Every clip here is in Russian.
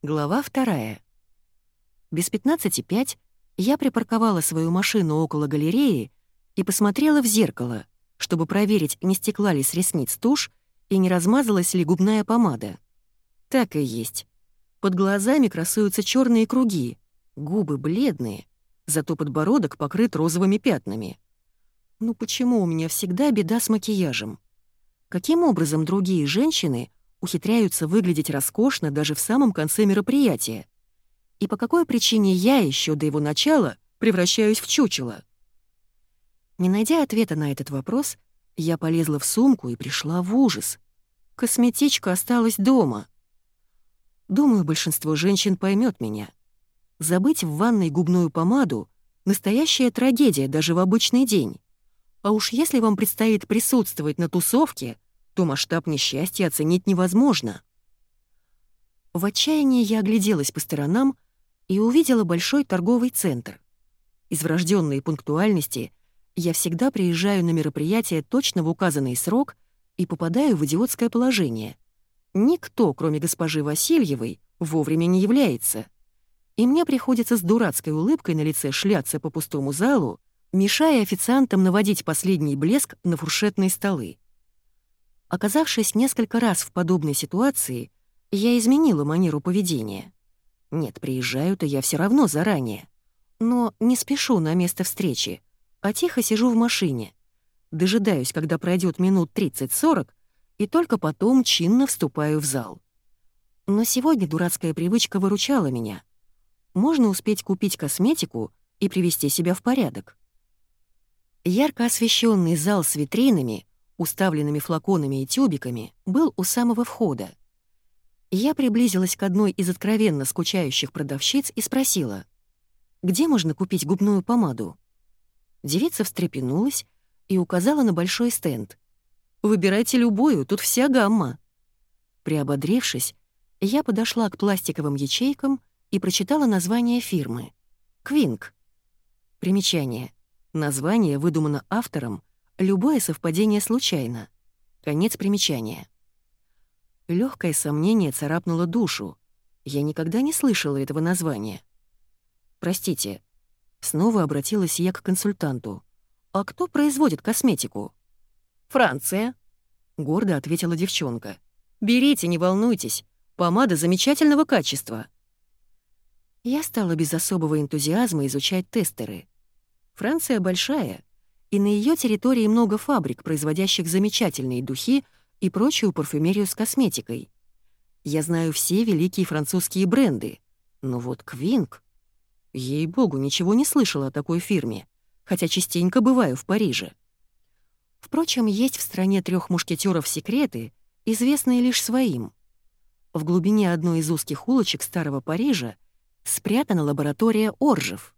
Глава вторая. Без 15.05 я припарковала свою машину около галереи и посмотрела в зеркало, чтобы проверить, не стекла ли с ресниц тушь и не размазалась ли губная помада. Так и есть. Под глазами красуются черные круги, губы бледные, зато подбородок покрыт розовыми пятнами. Ну почему у меня всегда беда с макияжем? Каким образом другие женщины ухитряются выглядеть роскошно даже в самом конце мероприятия. И по какой причине я еще до его начала превращаюсь в чучело? Не найдя ответа на этот вопрос, я полезла в сумку и пришла в ужас. Косметичка осталась дома. Думаю, большинство женщин поймет меня. Забыть в ванной губную помаду — настоящая трагедия даже в обычный день. А уж если вам предстоит присутствовать на тусовке — то масштаб несчастья оценить невозможно. В отчаянии я огляделась по сторонам и увидела большой торговый центр. Из врожденной пунктуальности я всегда приезжаю на мероприятие точно в указанный срок и попадаю в идиотское положение. Никто, кроме госпожи Васильевой, вовремя не является. И мне приходится с дурацкой улыбкой на лице шляться по пустому залу, мешая официантам наводить последний блеск на фуршетные столы. Оказавшись несколько раз в подобной ситуации, я изменила манеру поведения. Нет, приезжаю-то я все равно заранее. Но не спешу на место встречи, а тихо сижу в машине. Дожидаюсь, когда пройдет минут 30-40, и только потом чинно вступаю в зал. Но сегодня дурацкая привычка выручала меня. Можно успеть купить косметику и привести себя в порядок. Ярко освещенный зал с витринами уставленными флаконами и тюбиками, был у самого входа. Я приблизилась к одной из откровенно скучающих продавщиц и спросила, где можно купить губную помаду. Девица встрепенулась и указала на большой стенд. «Выбирайте любую, тут вся гамма». Приободрившись, я подошла к пластиковым ячейкам и прочитала название фирмы. «Квинг». Примечание. Название выдумано автором Любое совпадение случайно. Конец примечания. Легкое сомнение царапнуло душу. Я никогда не слышала этого названия. «Простите». Снова обратилась я к консультанту. «А кто производит косметику?» «Франция», — гордо ответила девчонка. «Берите, не волнуйтесь. Помада замечательного качества». Я стала без особого энтузиазма изучать тестеры. Франция большая, и на ее территории много фабрик, производящих замечательные духи и прочую парфюмерию с косметикой. Я знаю все великие французские бренды, но вот Квинг... Ей-богу, ничего не слышала о такой фирме, хотя частенько бываю в Париже. Впрочем, есть в стране трех мушкетеров секреты, известные лишь своим. В глубине одной из узких улочек старого Парижа спрятана лаборатория Оржев.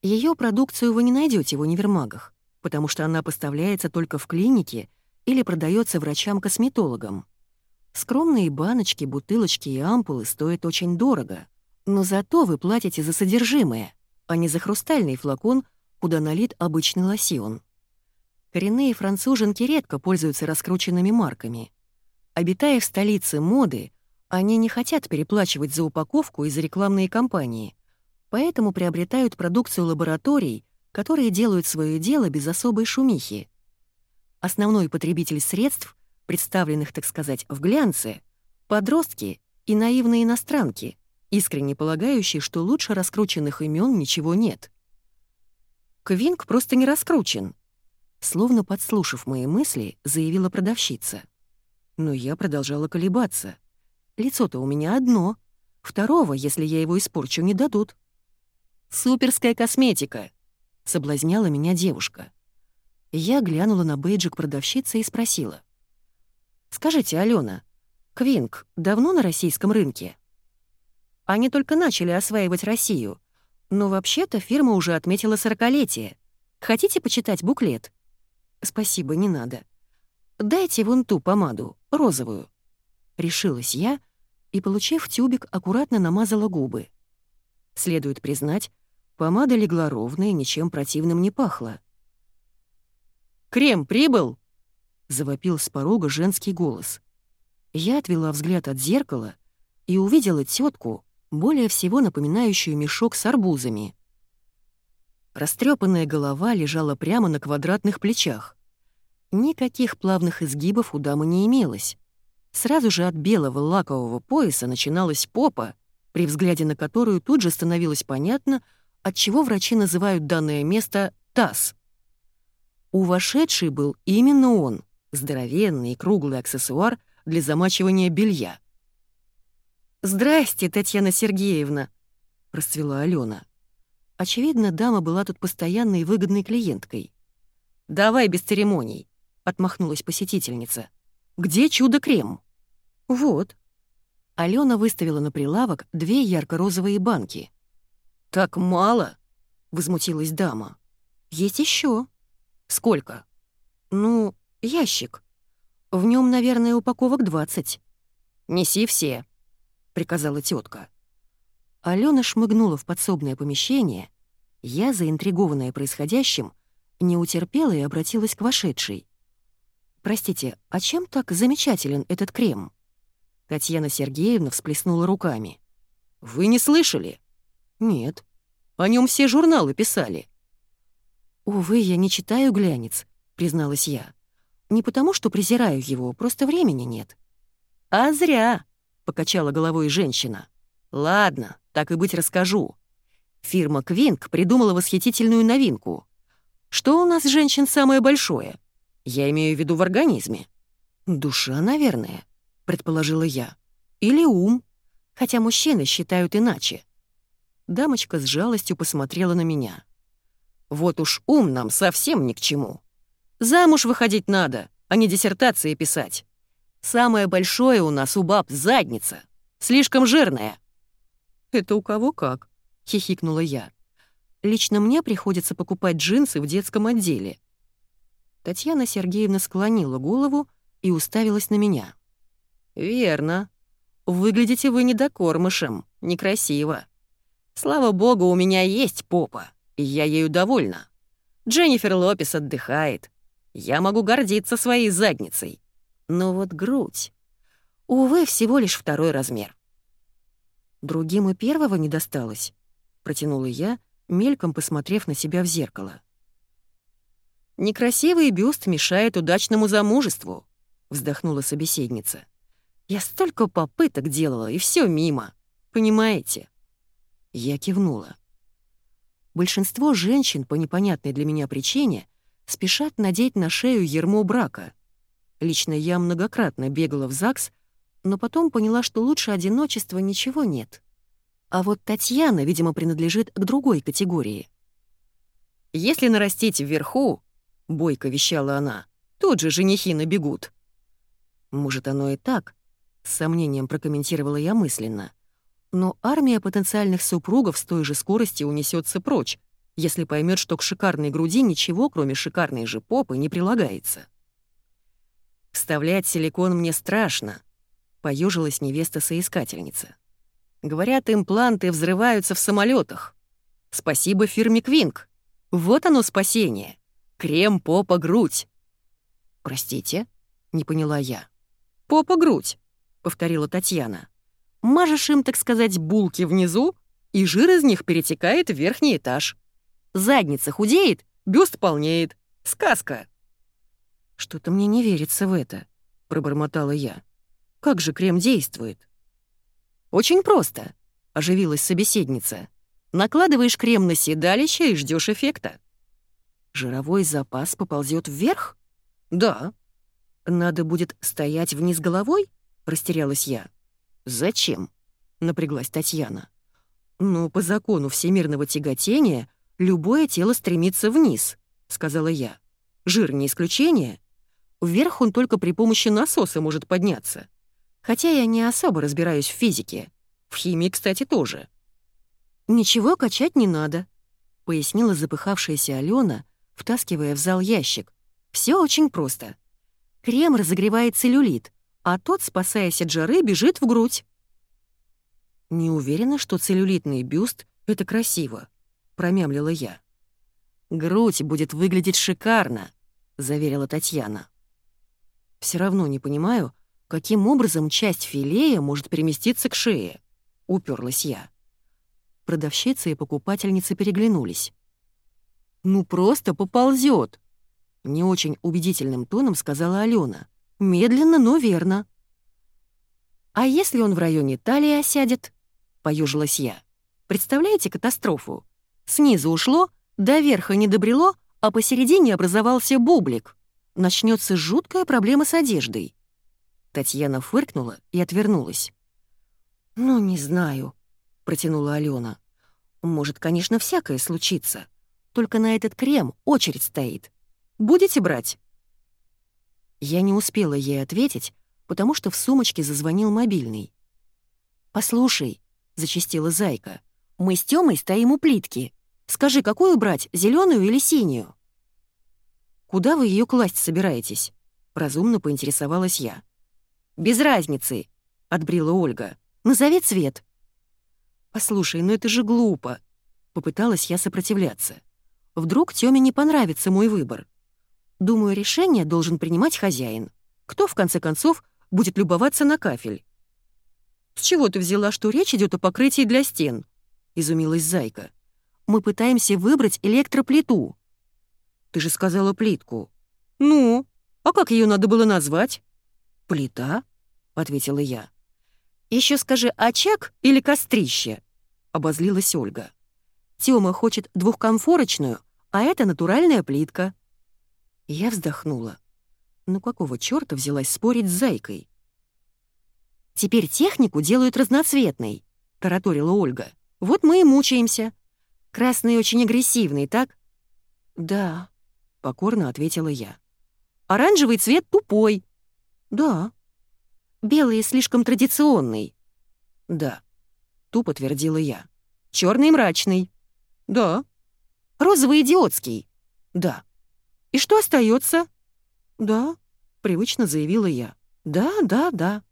Ее продукцию вы не найдете в универмагах потому что она поставляется только в клинике или продается врачам-косметологам. Скромные баночки, бутылочки и ампулы стоят очень дорого, но зато вы платите за содержимое, а не за хрустальный флакон, куда налит обычный лосьон. Коренные француженки редко пользуются раскрученными марками. Обитая в столице моды, они не хотят переплачивать за упаковку и за рекламные кампании, поэтому приобретают продукцию лабораторий, которые делают свое дело без особой шумихи. Основной потребитель средств, представленных, так сказать, в глянце, подростки и наивные иностранки, искренне полагающие, что лучше раскрученных имен ничего нет. Квинг просто не раскручен. Словно подслушав мои мысли, заявила продавщица. Но я продолжала колебаться. Лицо-то у меня одно. Второго, если я его испорчу, не дадут. «Суперская косметика», — соблазняла меня девушка. Я глянула на бейджик продавщицы и спросила. «Скажите, Алена, Квинг давно на российском рынке?» Они только начали осваивать Россию, но вообще-то фирма уже отметила сорокалетие. Хотите почитать буклет? Спасибо, не надо. Дайте вон ту помаду, розовую. Решилась я и, получив тюбик, аккуратно намазала губы. Следует признать, Помада легла ровно и ничем противным не пахла. «Крем прибыл?» — завопил с порога женский голос. Я отвела взгляд от зеркала и увидела тетку, более всего напоминающую мешок с арбузами. Растрепанная голова лежала прямо на квадратных плечах. Никаких плавных изгибов у дамы не имелось. Сразу же от белого лакового пояса начиналась попа, при взгляде на которую тут же становилось понятно, отчего врачи называют данное место «таз». У вошедшей был именно он, здоровенный круглый аксессуар для замачивания белья. «Здрасте, Татьяна Сергеевна!» — расцвела Алена. Очевидно, дама была тут постоянной выгодной клиенткой. «Давай без церемоний», — отмахнулась посетительница. «Где чудо-крем?» «Вот». Алена выставила на прилавок две ярко-розовые банки. «Так мало?» — возмутилась дама. «Есть еще. «Сколько?» «Ну, ящик. В нем, наверное, упаковок 20. «Неси все», — приказала тетка. Алена шмыгнула в подсобное помещение. Я, заинтригованная происходящим, не утерпела и обратилась к вошедшей. «Простите, а чем так замечателен этот крем?» Татьяна Сергеевна всплеснула руками. «Вы не слышали?» «Нет. О нем все журналы писали». «Увы, я не читаю глянец», — призналась я. «Не потому, что презираю его, просто времени нет». «А зря», — покачала головой женщина. «Ладно, так и быть расскажу. Фирма Квинк придумала восхитительную новинку. Что у нас, женщин, самое большое? Я имею в виду в организме». «Душа, наверное», — предположила я. «Или ум, хотя мужчины считают иначе». Дамочка с жалостью посмотрела на меня. Вот уж ум нам совсем ни к чему. Замуж выходить надо, а не диссертации писать. Самое большое у нас у баб задница. Слишком жирная. «Это у кого как?» — хихикнула я. «Лично мне приходится покупать джинсы в детском отделе». Татьяна Сергеевна склонила голову и уставилась на меня. «Верно. Выглядите вы недокормышем, некрасиво. Слава богу, у меня есть попа, и я ею довольна. Дженнифер Лопес отдыхает. Я могу гордиться своей задницей. Но вот грудь... Увы, всего лишь второй размер. Другим и первого не досталось, протянула я, мельком посмотрев на себя в зеркало. Некрасивый бюст мешает удачному замужеству, вздохнула собеседница. Я столько попыток делала, и все мимо. Понимаете? Я кивнула. Большинство женщин по непонятной для меня причине спешат надеть на шею ермо брака. Лично я многократно бегала в ЗАГС, но потом поняла, что лучше одиночества ничего нет. А вот Татьяна, видимо, принадлежит к другой категории. «Если нарастить вверху», — бойко вещала она, — «тут же женихи набегут». Может, оно и так, — с сомнением прокомментировала я мысленно. Но армия потенциальных супругов с той же скоростью унесется прочь, если поймет, что к шикарной груди ничего, кроме шикарной же попы, не прилагается. «Вставлять силикон мне страшно», — поежилась невеста-соискательница. «Говорят, импланты взрываются в самолетах. Спасибо фирме Квинк. Вот оно спасение. Крем попа-грудь». «Простите?» — не поняла я. «Попа-грудь», — повторила Татьяна. «Мажешь им, так сказать, булки внизу, и жир из них перетекает в верхний этаж. Задница худеет, бюст полнеет. Сказка!» «Что-то мне не верится в это», — пробормотала я. «Как же крем действует?» «Очень просто», — оживилась собеседница. «Накладываешь крем на седалище и ждешь эффекта». «Жировой запас поползет вверх?» «Да». «Надо будет стоять вниз головой?» — растерялась я. «Зачем?» — напряглась Татьяна. «Ну, по закону всемирного тяготения «Любое тело стремится вниз», — сказала я. «Жир не исключение. Вверх он только при помощи насоса может подняться. Хотя я не особо разбираюсь в физике. В химии, кстати, тоже». «Ничего качать не надо», — пояснила запыхавшаяся Алена, втаскивая в зал ящик. Все очень просто. Крем разогревает целлюлит, а тот, спасаясь от жары, бежит в грудь. Не уверена, что целлюлитный бюст — это красиво. — промямлила я. «Грудь будет выглядеть шикарно», — заверила Татьяна. Все равно не понимаю, каким образом часть филея может переместиться к шее?» — уперлась я. Продавщица и покупательница переглянулись. «Ну просто поползет!» Не очень убедительным тоном сказала Алена. «Медленно, но верно». «А если он в районе талии осядет?» — поюжилась я. «Представляете катастрофу? Снизу ушло, до верха не добрело, а посередине образовался бублик. Начнется жуткая проблема с одеждой». Татьяна фыркнула и отвернулась. «Ну, не знаю», — протянула Алена. «Может, конечно, всякое случится. Только на этот крем очередь стоит. Будете брать?» Я не успела ей ответить, потому что в сумочке зазвонил мобильный. «Послушай», — зачастила Зайка, — «мы с Тёмой стоим у плитки. Скажи, какую брать, зеленую или синюю?» «Куда вы ее класть собираетесь?» — разумно поинтересовалась я. «Без разницы», — отбрила Ольга. «Назови цвет». «Послушай, ну это же глупо», — попыталась я сопротивляться. «Вдруг Тёме не понравится мой выбор. Думаю, решение должен принимать хозяин. Кто, в конце концов, будет любоваться на кафель?» «С чего ты взяла, что речь идет о покрытии для стен?» — изумилась Зайка. «Мы пытаемся выбрать электроплиту». «Ты же сказала плитку». «Ну, а как ее надо было назвать?» «Плита?» — ответила я. Еще скажи, очаг или кострище?» — обозлилась Ольга. «Тёма хочет двухкомфорочную, а это натуральная плитка». Я вздохнула. Ну какого чёрта взялась спорить с Зайкой? «Теперь технику делают разноцветной», — тараторила Ольга. «Вот мы и мучаемся. Красный очень агрессивный, так?» «Да», — покорно ответила я. «Оранжевый цвет тупой». «Да». «Белый слишком традиционный». «Да», — тупо твердила я. Чёрный мрачный». «Да». «Розовый идиотский». «Да». «И что остается? «Да», — привычно заявила я. «Да, да, да».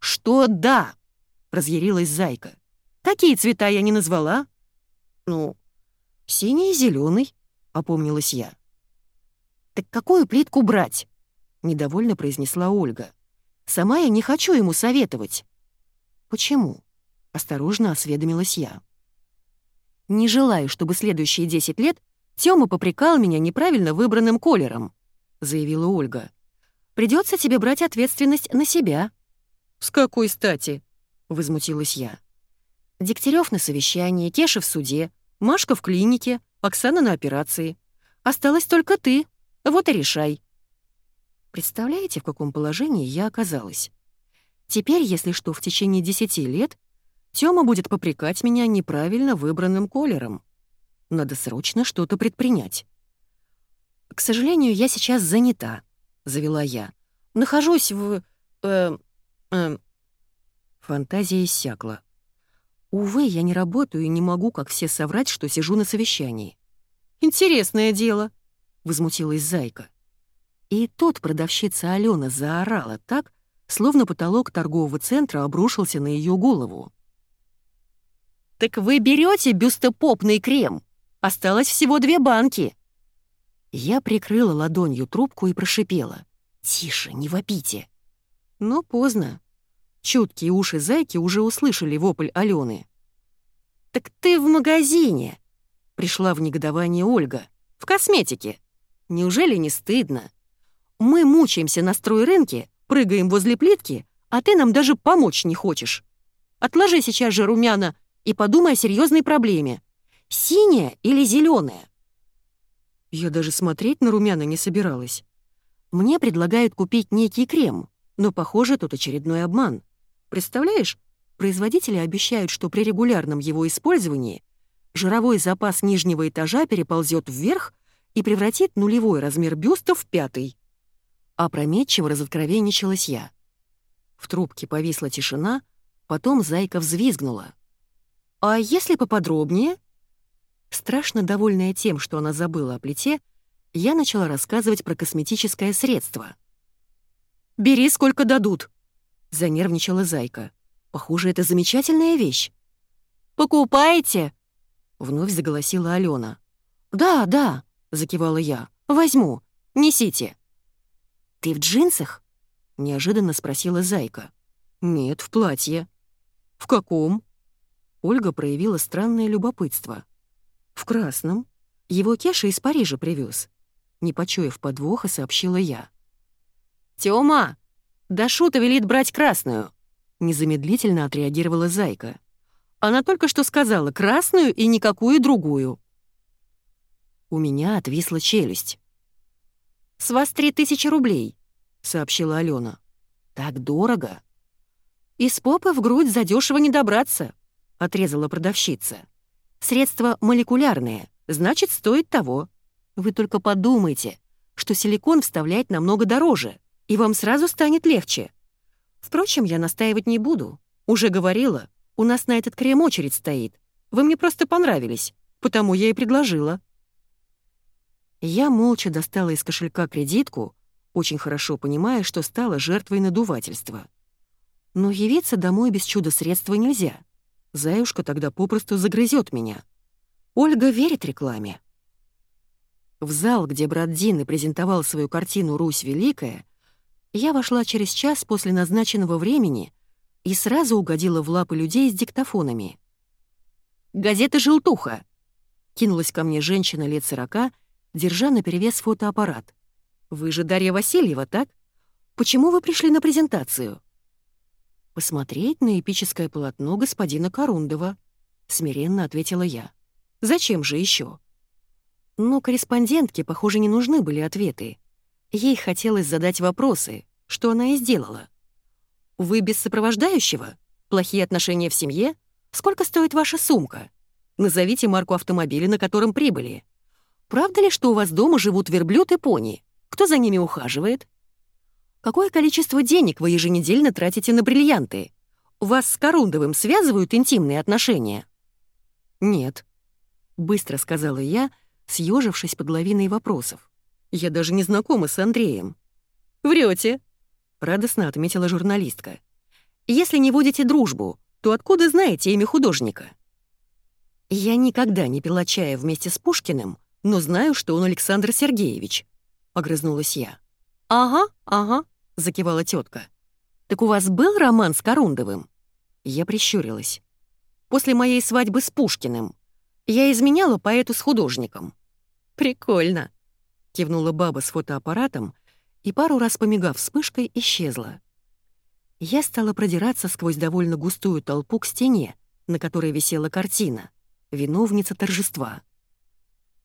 «Что «да»?» — разъярилась Зайка. «Какие цвета я не назвала?» «Ну, синий и зеленый, опомнилась я. «Так какую плитку брать?» — недовольно произнесла Ольга. «Сама я не хочу ему советовать». «Почему?» — осторожно осведомилась я. «Не желаю, чтобы следующие десять лет Тёма попрекал меня неправильно выбранным колером», — заявила Ольга. «Придётся тебе брать ответственность на себя». «С какой стати?» — возмутилась я. Дегтярев на совещании, Кеша в суде, Машка в клинике, Оксана на операции. Осталась только ты. Вот и решай». Представляете, в каком положении я оказалась? Теперь, если что, в течение десяти лет Тёма будет попрекать меня неправильно выбранным колером. Надо срочно что-то предпринять. «К сожалению, я сейчас занята», — завела я. «Нахожусь в... Э, э...» Фантазия иссякла. «Увы, я не работаю и не могу, как все, соврать, что сижу на совещании». «Интересное дело», — возмутилась Зайка. И тут продавщица Алена заорала так, словно потолок торгового центра обрушился на ее голову. «Так вы берете бюстопопный крем? Осталось всего две банки!» Я прикрыла ладонью трубку и прошипела. «Тише, не вопите!» Но поздно. Чуткие уши зайки уже услышали вопль Алены. «Так ты в магазине!» Пришла в негодование Ольга. «В косметике! Неужели не стыдно? Мы мучаемся на стройрынке, прыгаем возле плитки, а ты нам даже помочь не хочешь. Отложи сейчас же румяна и подумай о серьезной проблеме. Синяя или зеленая? Я даже смотреть на румяна не собиралась. Мне предлагают купить некий крем, но, похоже, тут очередной обман. Представляешь, производители обещают, что при регулярном его использовании жировой запас нижнего этажа переползет вверх и превратит нулевой размер бюста в пятый. Опрометчиво разоткровенничалась я. В трубке повисла тишина, потом зайка взвизгнула. «А если поподробнее?» Страшно довольная тем, что она забыла о плите, я начала рассказывать про косметическое средство. «Бери, сколько дадут!» — занервничала Зайка. «Похоже, это замечательная вещь». «Покупаете?» — вновь заголосила Алена. «Да, да», — закивала я. «Возьму. Несите». «Ты в джинсах?» — неожиданно спросила Зайка. «Нет, в платье». «В каком?» Ольга проявила странное любопытство. «В красном. Его Кеша из Парижа привез. Не почуяв подвоха, сообщила я. «Тёма, Дашута велит брать красную!» Незамедлительно отреагировала Зайка. «Она только что сказала красную и никакую другую». У меня отвисла челюсть. «С вас три тысячи рублей», — сообщила Алена. «Так дорого». «Из попы в грудь задешево не добраться», — отрезала продавщица. «Средства молекулярные, значит, стоит того. Вы только подумайте, что силикон вставлять намного дороже, и вам сразу станет легче. Впрочем, я настаивать не буду. Уже говорила, у нас на этот крем очередь стоит. Вы мне просто понравились, потому я и предложила». Я молча достала из кошелька кредитку, очень хорошо понимая, что стала жертвой надувательства. Но явиться домой без чудо-средства нельзя. Заюшка тогда попросту загрызет меня. Ольга верит рекламе. В зал, где брат Дины презентовал свою картину «Русь Великая», я вошла через час после назначенного времени и сразу угодила в лапы людей с диктофонами. «Газета «Желтуха», — кинулась ко мне женщина лет сорока, держа наперевес фотоаппарат. «Вы же Дарья Васильева, так? Почему вы пришли на презентацию?» «Посмотреть на эпическое полотно господина Корундова», — смиренно ответила я. «Зачем же еще? Но корреспондентке, похоже, не нужны были ответы. Ей хотелось задать вопросы, что она и сделала. «Вы без сопровождающего? Плохие отношения в семье? Сколько стоит ваша сумка? Назовите марку автомобиля, на котором прибыли. Правда ли, что у вас дома живут верблюд и пони? Кто за ними ухаживает? Какое количество денег вы еженедельно тратите на бриллианты? Вас с Корундовым связывают интимные отношения?» «Нет», — быстро сказала я, — съежившись под лавиной вопросов. «Я даже не знакома с Андреем». Врете, радостно отметила журналистка. «Если не водите дружбу, то откуда знаете имя художника?» «Я никогда не пила чая вместе с Пушкиным, но знаю, что он Александр Сергеевич», — огрызнулась я. «Ага, ага», — закивала тетка. «Так у вас был роман с Корундовым?» Я прищурилась. «После моей свадьбы с Пушкиным. Я изменяла поэту с художником». «Прикольно», — кивнула баба с фотоаппаратом и пару раз помигав вспышкой, исчезла. Я стала продираться сквозь довольно густую толпу к стене, на которой висела картина «Виновница торжества».